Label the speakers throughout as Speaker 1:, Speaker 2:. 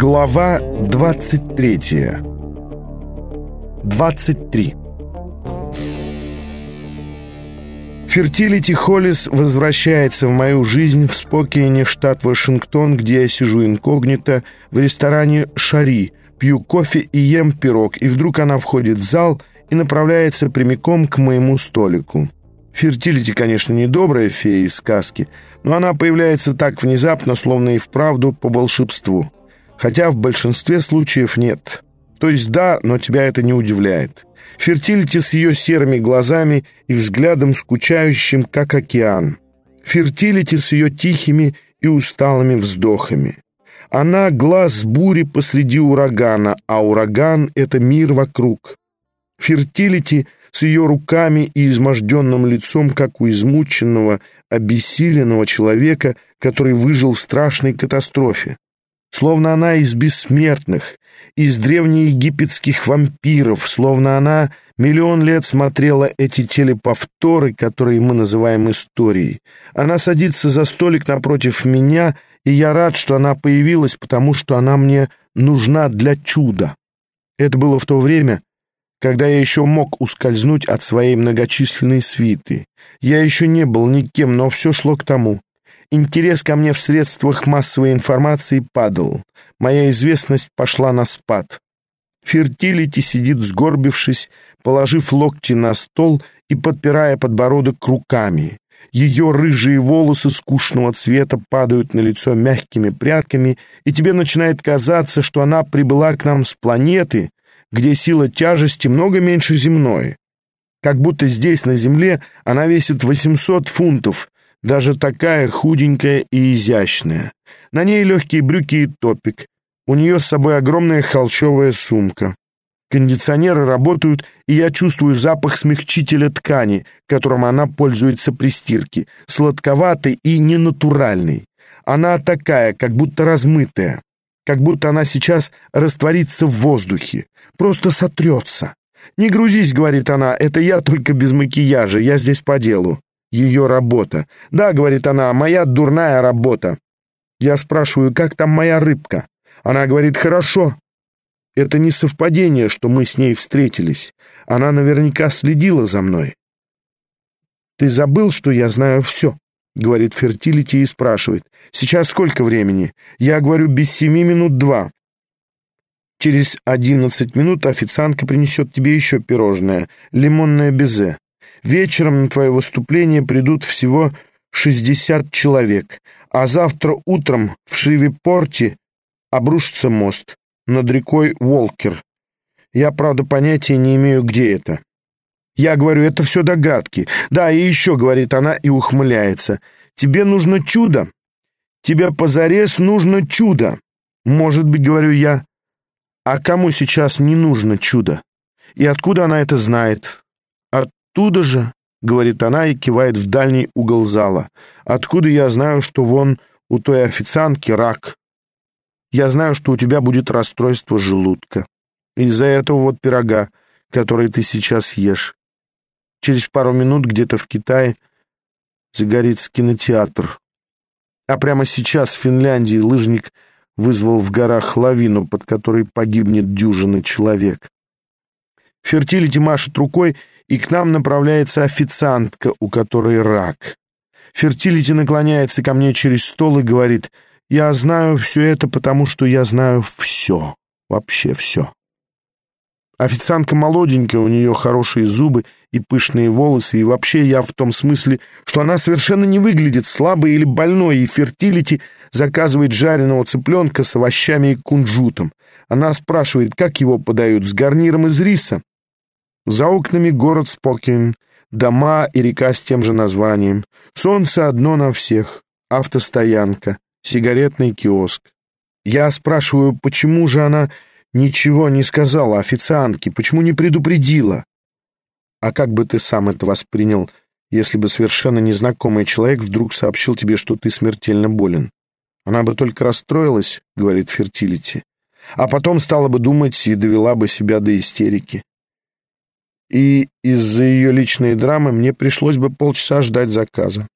Speaker 1: Глава 23 23 Фертилити Холлис возвращается в мою жизнь в Спокейне, штат Вашингтон, где я сижу инкогнито в ресторане «Шари», пью кофе и ем пирог, и вдруг она входит в зал и направляется прямиком к моему столику. Фертилити, конечно, не добрая фея из сказки, но она появляется так внезапно, словно и вправду по волшебству. Хотя в большинстве случаев нет. То есть да, но тебя это не удивляет. Фертилити с ее серыми глазами и взглядом скучающим, как океан. Фертилити с ее тихими и усталыми вздохами. Она — глаз бури посреди урагана, а ураган — это мир вокруг. Фертилити с ее руками и изможденным лицом, как у измученного, обессиленного человека, который выжил в страшной катастрофе. Словно она из бессмертных, из древнеегипетских вампиров, словно она миллион лет смотрела эти телеповторы, которые мы называем историей. Она садится за столик напротив меня, и я рад, что она появилась, потому что она мне нужна для чуда. Это было в то время, когда я еще мог ускользнуть от своей многочисленной свиты. Я еще не был никем, но все шло к тому. Интерес ко мне в средствах массовой информации падал. Моя известность пошла на спад. Фертилити сидит сгорбившись, положив локти на стол и подпирая подбородок руками. Ее рыжие волосы скучного цвета падают на лицо мягкими прядками, и тебе начинает казаться, что она прибыла к нам с планеты, где сила тяжести много меньше земной. Как будто здесь, на Земле, она весит 800 фунтов, даже такая худенькая и изящная. На ней легкие брюки и топик. У нее с собой огромная холщовая сумка. Кондиционеры работают, и я чувствую запах смягчителя ткани, которым она пользуется при стирке, сладковатый и ненатуральный. Она такая, как будто размытая, как будто она сейчас растворится в воздухе, просто сотрется. «Не грузись», — говорит она, — «это я только без макияжа, я здесь по делу» ее работа. «Да», — говорит она, — «моя дурная работа». Я спрашиваю, как там моя рыбка? Она говорит, «Хорошо». Это не совпадение, что мы с ней встретились. Она наверняка следила за мной. «Ты забыл, что я знаю все?» — говорит Фертилити и спрашивает. «Сейчас сколько времени?» Я говорю, «Без семи минут два». Через одиннадцать минут официантка принесет тебе еще пирожное, лимонное безе. Вечером на твое выступление придут всего 60 человек, а завтра утром в Шривипорте обрушится мост над рекой Волкер. Я, правда, понятия не имею, где это. Я говорю, это все догадки. Да, и еще, говорит она и ухмыляется. Тебе нужно чудо. Тебе позарез нужно чудо. Может быть, говорю я. А кому сейчас не нужно чудо? И откуда она это знает? Оттуда же, — говорит она и кивает в дальний угол зала. Откуда я знаю, что вон у той официантки рак? Я знаю, что у тебя будет расстройство желудка. Из-за этого вот пирога, который ты сейчас ешь. Через пару минут где-то в Китае загорится кинотеатр. А прямо сейчас в Финляндии лыжник вызвал в горах лавину, под которой погибнет дюжина человек. Фертилити машет рукой и к нам направляется официантка, у которой рак. Фертилити наклоняется ко мне через стол и говорит, «Я знаю все это, потому что я знаю все, вообще все». Официантка молоденькая, у нее хорошие зубы и пышные волосы, и вообще я в том смысле, что она совершенно не выглядит слабой или больной, и фертилити заказывает жареного цыпленка с овощами и кунжутом. Она спрашивает, как его подают, с гарниром из риса. За окнами город Спокин, дома и река с тем же названием. Солнце одно на всех. Автостоянка, сигаретный киоск. Я спрашиваю, почему же она ничего не сказала официантке, почему не предупредила? А как бы ты сам это воспринял, если бы совершенно незнакомый человек вдруг сообщил тебе, что ты смертельно болен? Она бы только расстроилась, говорит Фертилити, а потом стала бы думать и довела бы себя до истерики и из-за ее личной драмы мне пришлось бы полчаса ждать заказа.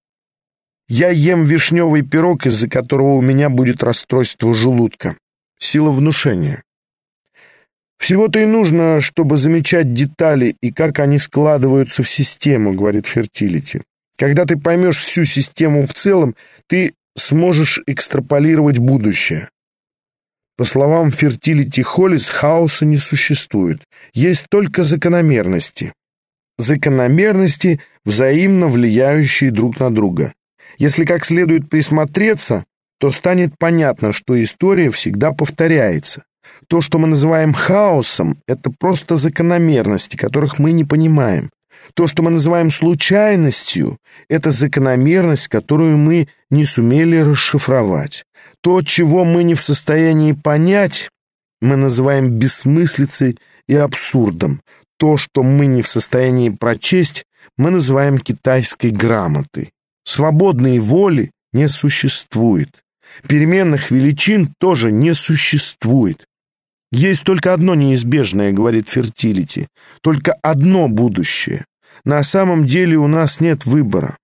Speaker 1: Я ем вишневый пирог, из-за которого у меня будет расстройство желудка. Сила внушения. «Всего-то и нужно, чтобы замечать детали и как они складываются в систему», — говорит Фертилити. «Когда ты поймешь всю систему в целом, ты сможешь экстраполировать будущее». По словам Фертилити Холлис, хаоса не существует. Есть только закономерности. Закономерности, взаимно влияющие друг на друга. Если как следует присмотреться, то станет понятно, что история всегда повторяется. То, что мы называем хаосом, это просто закономерности, которых мы не понимаем. То, что мы называем случайностью, это закономерность, которую мы не сумели расшифровать. То, чего мы не в состоянии понять, мы называем бессмыслицей и абсурдом. То, что мы не в состоянии прочесть, мы называем китайской грамотой. Свободной воли не существует. Переменных величин тоже не существует. Есть только одно неизбежное, говорит Фертилити, только одно будущее. На самом деле у нас нет выбора.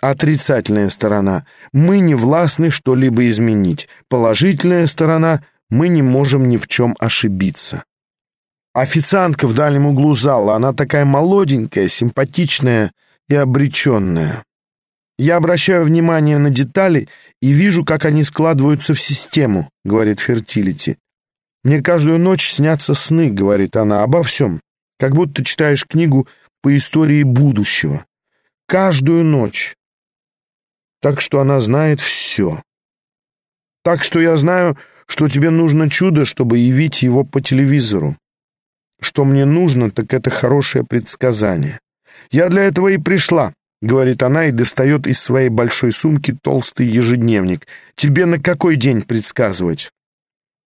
Speaker 1: Отрицательная сторона. Мы не властны что-либо изменить. Положительная сторона. Мы не можем ни в чем ошибиться. Официантка в дальнем углу зала. Она такая молоденькая, симпатичная и обреченная. Я обращаю внимание на детали и вижу, как они складываются в систему, говорит Фертилити. «Мне каждую ночь снятся сны», — говорит она, — «обо всем, как будто читаешь книгу по истории будущего. Каждую ночь. Так что она знает все. Так что я знаю, что тебе нужно чудо, чтобы явить его по телевизору. Что мне нужно, так это хорошее предсказание. Я для этого и пришла, — говорит она и достает из своей большой сумки толстый ежедневник. Тебе на какой день предсказывать?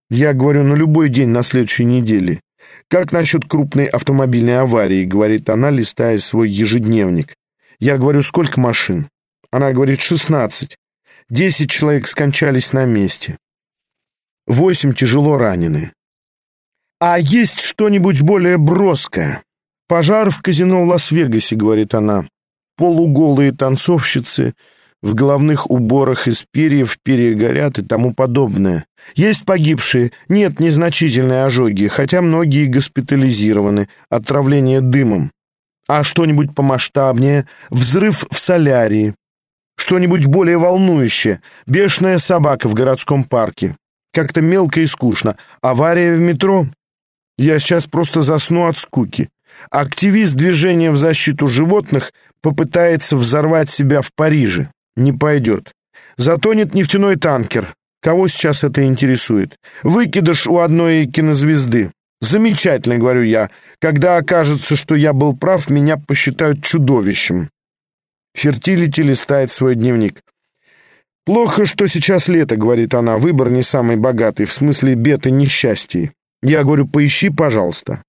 Speaker 1: Я говорю, на любой день на следующей неделе. Как насчет крупной автомобильной аварии, говорит она, листая свой ежедневник. Я говорю, сколько машин? Она говорит, шестнадцать. Десять человек скончались на месте. Восемь тяжело ранены. А есть что-нибудь более броское? Пожар в казино в Лас-Вегасе, говорит она. Полуголые танцовщицы в головных уборах из перьев перегорят и тому подобное. Есть погибшие, нет незначительные ожоги, хотя многие госпитализированы, отравление дымом. А что-нибудь помасштабнее, взрыв в солярии. Что-нибудь более волнующее, бешеная собака в городском парке. Как-то мелко и скучно. Авария в метро. Я сейчас просто засну от скуки. Активист движения в защиту животных попытается взорвать себя в Париже. Не пойдет. Затонет нефтяной танкер. Кого сейчас это интересует? Выкидыш у одной кинозвезды. Замечательно, говорю я. Когда окажется, что я был прав, меня посчитают чудовищем. Фертилити листает свой дневник. «Плохо, что сейчас лето», — говорит она, — «выбор не самый богатый, в смысле бед и несчастий». Я говорю, поищи, пожалуйста.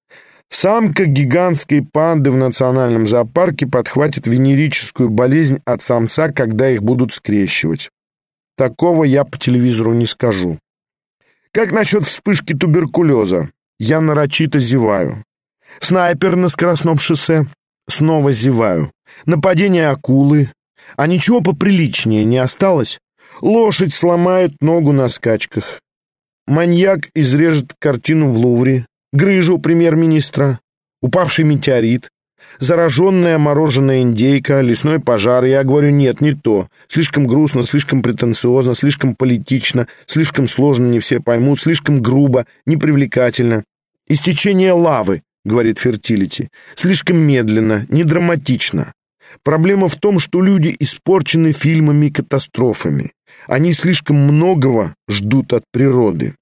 Speaker 1: Самка гигантской панды в национальном зоопарке подхватит венерическую болезнь от самца, когда их будут скрещивать. Такого я по телевизору не скажу. Как насчет вспышки туберкулеза? Я нарочито зеваю. Снайпер на скоростном шоссе? Снова зеваю. Нападение акулы? А ничего поприличнее не осталось? Лошадь сломает ногу на скачках. Маньяк изрежет картину в Лувре грыжу премьер-министра, упавший метеорит, зараженная мороженая индейка, лесной пожар. Я говорю, нет, не то. Слишком грустно, слишком претенциозно, слишком политично, слишком сложно, не все поймут, слишком грубо, непривлекательно. Истечение лавы, говорит Фертилити, слишком медленно, не драматично. Проблема в том, что люди испорчены фильмами и катастрофами. Они слишком многого ждут от природы.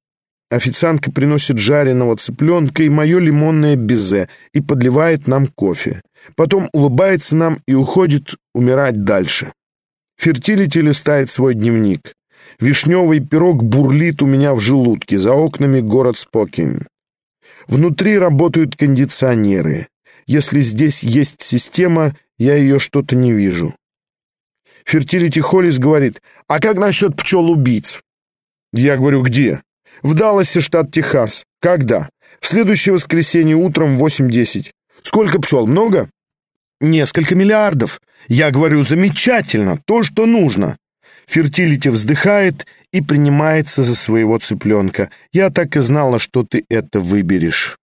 Speaker 1: Официантка приносит жареного цыпленка и мое лимонное безе и подливает нам кофе. Потом улыбается нам и уходит умирать дальше. Фертилити листает свой дневник. Вишневый пирог бурлит у меня в желудке, за окнами город Спокин. Внутри работают кондиционеры. Если здесь есть система, я ее что-то не вижу. Фертилити Холлис говорит, а как насчет пчел-убийц? Я говорю, где? В Далласе, штат Техас. Когда? В следующее воскресенье утром в 8.10. Сколько пчел? Много? Несколько миллиардов. Я говорю, замечательно, то, что нужно. Фертилити вздыхает и принимается за своего цыпленка. Я так и знала, что ты это выберешь.